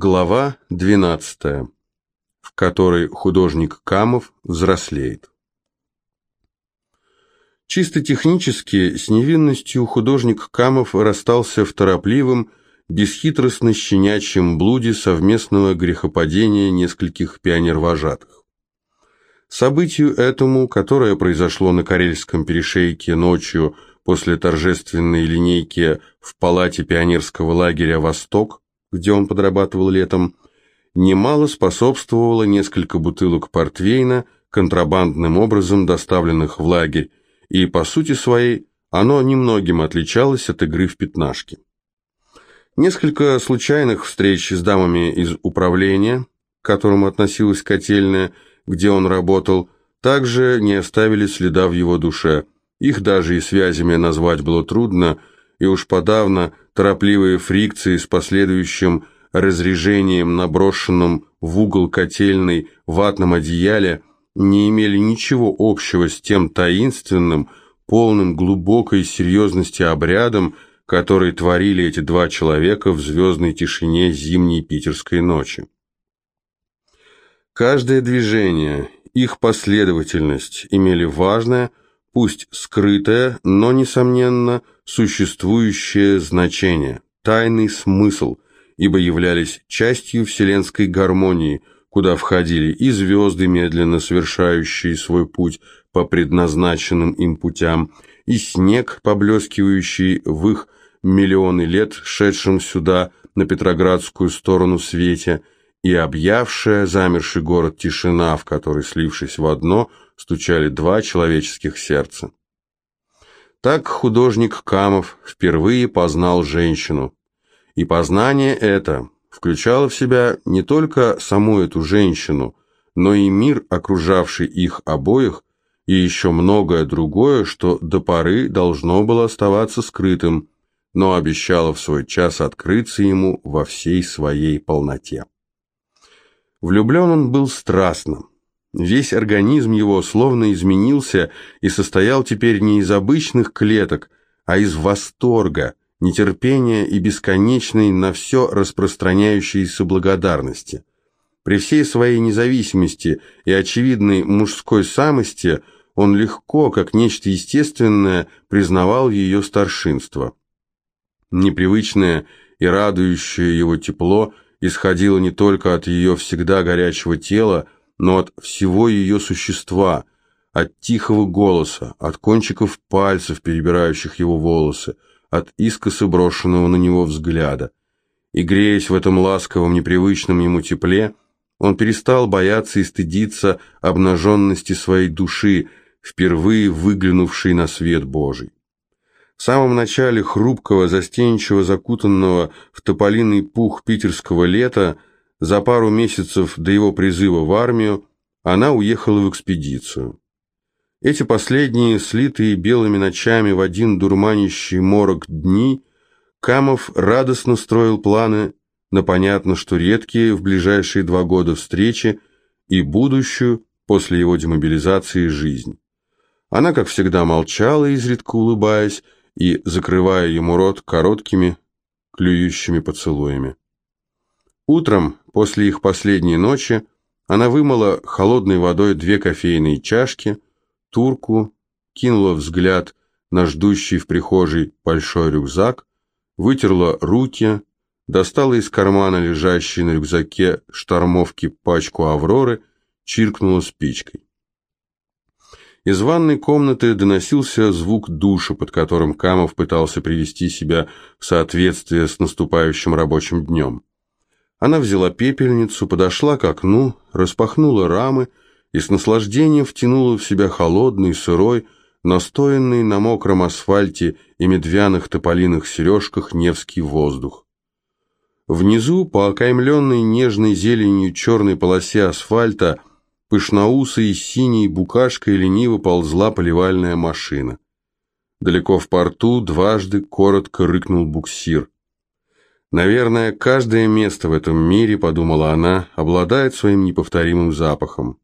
Глава 12, в которой художник Камов взрослеет. Чисто технически с невинностью художник Камов расстался в торопливом, бесхитростно-щенячьем блуде совместного грехопадения нескольких пионервожатых. Событию этому, которое произошло на Карельском перешейке ночью после торжественной линейки в палате пионерского лагеря «Восток», где он подрабатывал летом, немало способствовало несколько бутылок портвейна, контрабандным образом доставленных в лагерь, и, по сути своей, оно немногим отличалось от игры в пятнашки. Несколько случайных встреч с дамами из управления, к которому относилась котельная, где он работал, также не оставили следа в его душе. Их даже и связями назвать было трудно, и уж подавно торопливые фрикции с последующим разрежением, наброшенным в угол котельной ватном одеяле, не имели ничего общего с тем таинственным, полным глубокой серьезности обрядом, который творили эти два человека в звездной тишине зимней питерской ночи. Каждое движение, их последовательность имели важное, пусть скрытое, но, несомненно, существующее значение, тайный смысл, ибо являлись частью вселенской гармонии, куда входили и звезды, медленно совершающие свой путь по предназначенным им путям, и снег, поблескивающий в их миллионы лет, шедшим сюда, на Петроградскую сторону свете, и объявшая замерший город тишина, в которой, слившись в одно, стучали два человеческих сердца. Так художник Камов впервые познал женщину. И познание это включало в себя не только саму эту женщину, но и мир, окружавший их обоих, и еще многое другое, что до поры должно было оставаться скрытым, но обещало в свой час открыться ему во всей своей полноте. Влюблен он был страстно, Весь организм его словно изменился и состоял теперь не из обычных клеток, а из восторга, нетерпения и бесконечной на все распространяющейся благодарности. При всей своей независимости и очевидной мужской самости он легко, как нечто естественное, признавал ее старшинство. Непривычное и радующее его тепло исходило не только от ее всегда горячего тела, но от всего ее существа, от тихого голоса, от кончиков пальцев, перебирающих его волосы, от искоса брошенного на него взгляда. И греясь в этом ласковом, непривычном ему тепле, он перестал бояться и стыдиться обнаженности своей души, впервые выглянувшей на свет Божий. В самом начале хрупкого, застенчиво закутанного в тополиный пух питерского лета за пару месяцев до его призыва в армию она уехала в экспедицию. Эти последние, слитые белыми ночами в один дурманящий морок дни, Камов радостно строил планы на понятно, что редкие в ближайшие два года встречи и будущую после его демобилизации жизнь. Она, как всегда, молчала, изредка улыбаясь и закрывая ему рот короткими, клюющими поцелуями. Утром, после их последней ночи, она вымыла холодной водой две кофейные чашки, турку, кинула взгляд на ждущий в прихожей большой рюкзак, вытерла руки, достала из кармана лежащей на рюкзаке штормовки пачку «Авроры», чиркнула спичкой. Из ванной комнаты доносился звук душа, под которым Камов пытался привести себя в соответствие с наступающим рабочим днем. Она взяла пепельницу, подошла к окну, распахнула рамы и с наслаждением втянула в себя холодный, сырой, настоянный на мокром асфальте и медвяных тополиных сережках Невский воздух. Внизу, по окаймленной нежной зеленью черной полосе асфальта, пышноусой синей букашкой лениво ползла поливальная машина. Далеко в порту дважды коротко рыкнул буксир. Наверное, каждое место в этом мире, подумала она, обладает своим неповторимым запахом.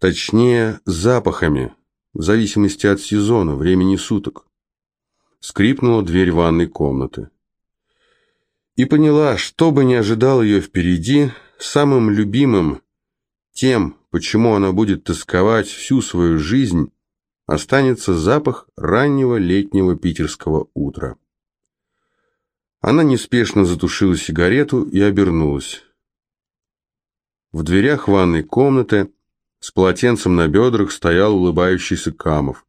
Точнее, запахами, в зависимости от сезона, времени суток. Скрипнула дверь ванной комнаты. И поняла, что бы ни ожидал ее впереди, самым любимым, тем, почему она будет тосковать всю свою жизнь, останется запах раннего летнего питерского утра. Она неспешно затушила сигарету и обернулась. В дверях ванной комнаты с полотенцем на бедрах стоял улыбающийся Камов.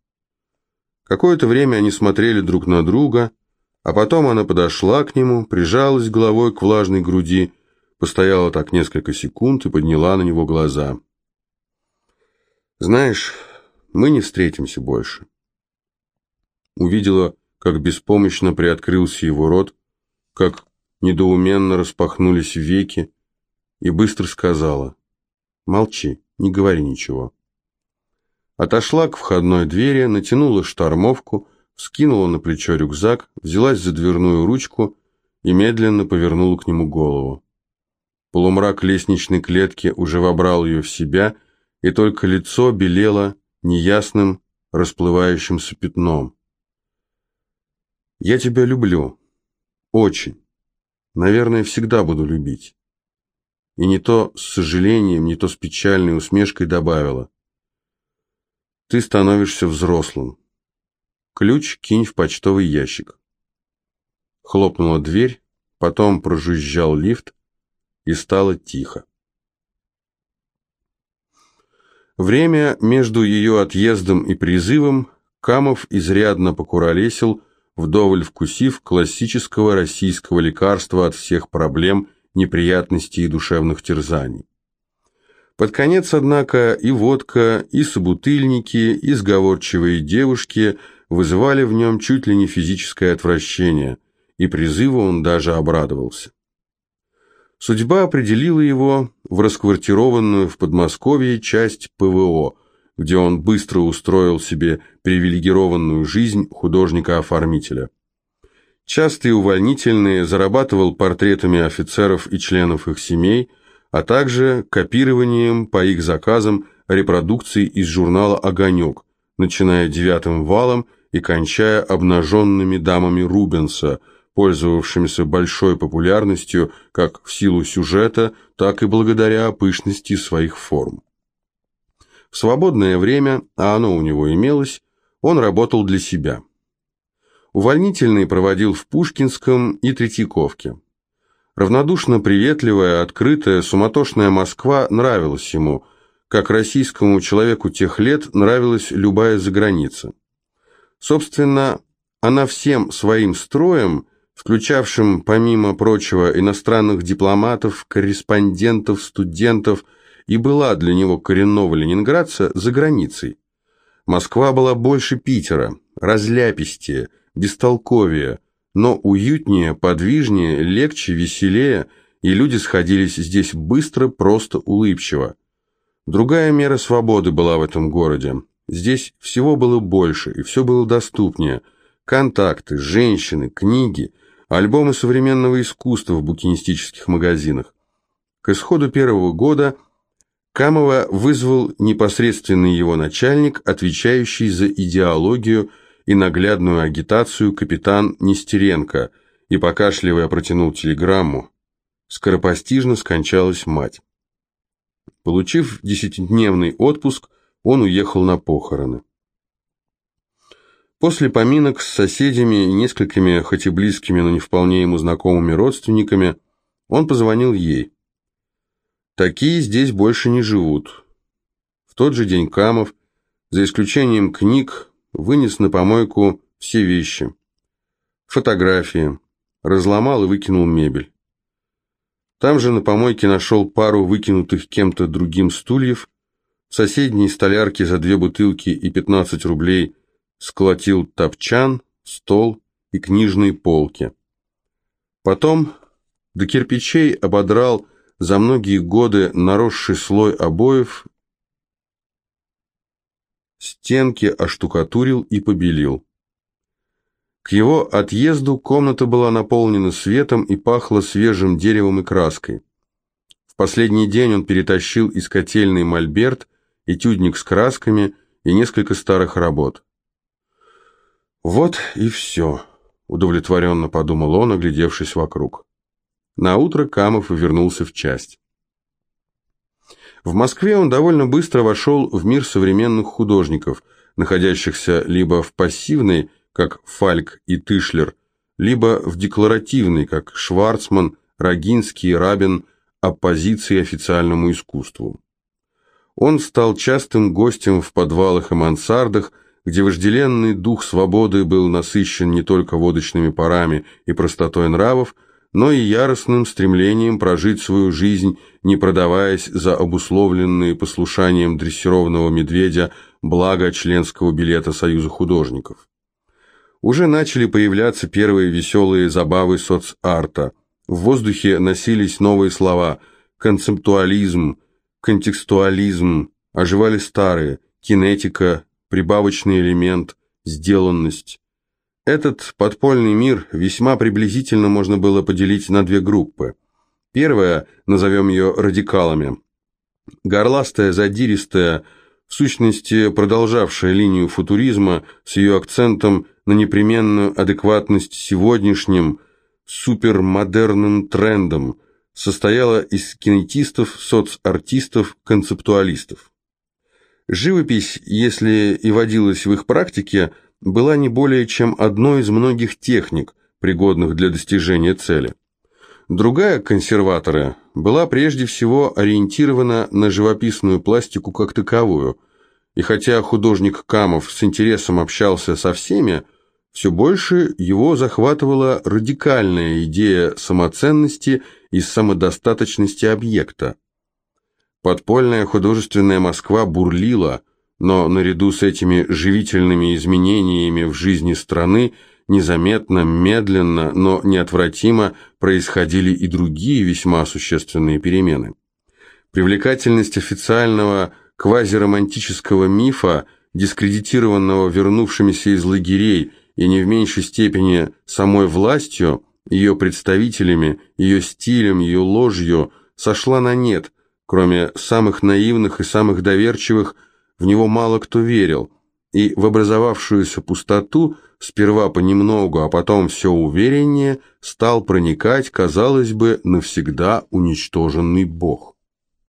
Какое-то время они смотрели друг на друга, а потом она подошла к нему, прижалась головой к влажной груди, постояла так несколько секунд и подняла на него глаза. «Знаешь, мы не встретимся больше». Увидела, как беспомощно приоткрылся его рот, как недоуменно распахнулись веки, и быстро сказала «Молчи, не говори ничего». Отошла к входной двери, натянула штормовку, скинула на плечо рюкзак, взялась за дверную ручку и медленно повернула к нему голову. Полумрак лестничной клетки уже вобрал ее в себя, и только лицо белело неясным, расплывающимся пятном. «Я тебя люблю», очень. Наверное, всегда буду любить. И не то с сожалением, не то с печальной усмешкой добавила. Ты становишься взрослым. Ключ кинь в почтовый ящик. Хлопнула дверь, потом прожужжал лифт, и стало тихо. Время между ее отъездом и призывом Камов изрядно покуролесил, вдоволь вкусив классического российского лекарства от всех проблем, неприятностей и душевных терзаний. Под конец, однако, и водка, и собутыльники, и сговорчивые девушки вызывали в нем чуть ли не физическое отвращение, и призыву он даже обрадовался. Судьба определила его в расквартированную в Подмосковье часть ПВО – где он быстро устроил себе привилегированную жизнь художника-оформителя. Частые увольнительные зарабатывал портретами офицеров и членов их семей, а также копированием по их заказам репродукций из журнала «Огонек», начиная девятым валом и кончая обнаженными дамами Рубенса, пользовавшимися большой популярностью как в силу сюжета, так и благодаря пышности своих форм. В свободное время, а оно у него имелось, он работал для себя. Увольнительный проводил в Пушкинском и Третьяковке. Равнодушно приветливая, открытая, суматошная Москва нравилась ему, как российскому человеку тех лет нравилась любая заграница. Собственно, она всем своим строем, включавшим, помимо прочего, иностранных дипломатов, корреспондентов, студентов – и была для него коренного ленинградца за границей. Москва была больше Питера, разляпистее, бестолковее, но уютнее, подвижнее, легче, веселее, и люди сходились здесь быстро, просто, улыбчиво. Другая мера свободы была в этом городе. Здесь всего было больше, и все было доступнее. Контакты, женщины, книги, альбомы современного искусства в букинистических магазинах. К исходу первого года – Камова вызвал непосредственный его начальник, отвечающий за идеологию и наглядную агитацию капитан Нестеренко, и, покашливая, протянул телеграмму. Скоропостижно скончалась мать. Получив десятидневный отпуск, он уехал на похороны. После поминок с соседями и несколькими, хоть и близкими, но не вполне ему знакомыми родственниками, он позвонил ей. Такие здесь больше не живут. В тот же день Камов, за исключением книг, вынес на помойку все вещи. Фотографии. Разломал и выкинул мебель. Там же на помойке нашел пару выкинутых кем-то другим стульев, в соседней столярке за две бутылки и 15 рублей сколотил топчан, стол и книжные полки. Потом до кирпичей ободрал за многие годы наросший слой обоев, стенки оштукатурил и побелил. К его отъезду комната была наполнена светом и пахла свежим деревом и краской. В последний день он перетащил из котельной мольберт, этюдник с красками и несколько старых работ. «Вот и все», — удовлетворенно подумал он, оглядевшись вокруг. Наутро Камов вернулся в часть. В Москве он довольно быстро вошел в мир современных художников, находящихся либо в пассивной, как Фальк и Тышлер, либо в декларативной, как Шварцман, Рогинский, Рабин, оппозиции официальному искусству. Он стал частым гостем в подвалах и мансардах, где вожделенный дух свободы был насыщен не только водочными парами и простотой нравов, но и яростным стремлением прожить свою жизнь, не продаваясь за обусловленные послушанием дрессированного медведя блага членского билета Союза художников. Уже начали появляться первые веселые забавы соцарта. В воздухе носились новые слова «концептуализм», «контекстуализм», оживали старые «кинетика», «прибавочный элемент», «сделанность». Этот подпольный мир весьма приблизительно можно было поделить на две группы. Первая, назовем ее радикалами. Горластая, задиристая, в сущности продолжавшая линию футуризма с ее акцентом на непременную адекватность сегодняшним супермодерным трендам, состояла из кинетистов, соцартистов, концептуалистов. Живопись, если и водилась в их практике, была не более чем одной из многих техник, пригодных для достижения цели. Другая, консерваторы, была прежде всего ориентирована на живописную пластику как таковую, и хотя художник Камов с интересом общался со всеми, все больше его захватывала радикальная идея самоценности и самодостаточности объекта. Подпольная художественная Москва бурлила, но наряду с этими живительными изменениями в жизни страны незаметно, медленно, но неотвратимо происходили и другие весьма существенные перемены. Привлекательность официального квазиромантического мифа, дискредитированного вернувшимися из лагерей и не в меньшей степени самой властью, ее представителями, ее стилем, ее ложью, сошла на нет, кроме самых наивных и самых доверчивых – в него мало кто верил, и в образовавшуюся пустоту сперва понемногу, а потом все увереннее стал проникать, казалось бы, навсегда уничтоженный Бог.